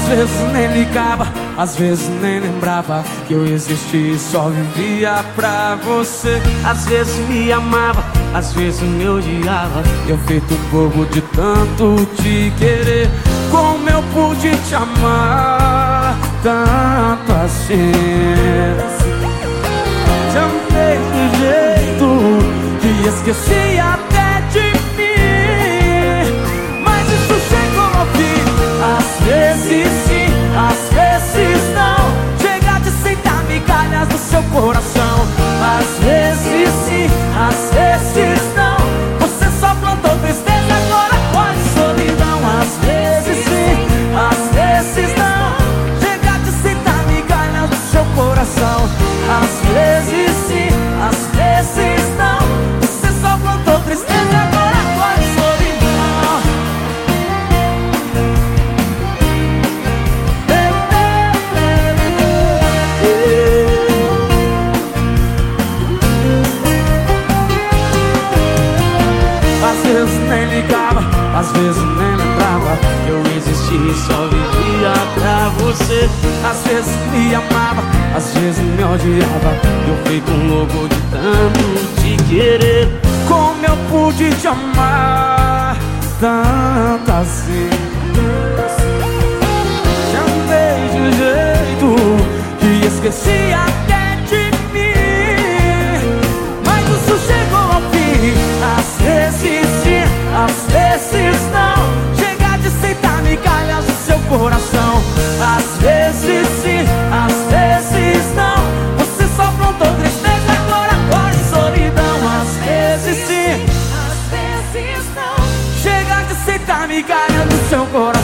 Às vezes nem ligava, às vezes nem lembrava Que eu existia e só vivia pra você. Às vezes me amava, às vezes me odiava. Eu feito bobo de tanto te querer. Como eu pude te amar tanto assim? Te amei do jeito que esqueci Às vezes me amava, às vezes me odiava. Eu um louco de tanto te querer. Como eu pude te amar tanto assim? Te amei de um jeito que esqueci migalhas no seu coração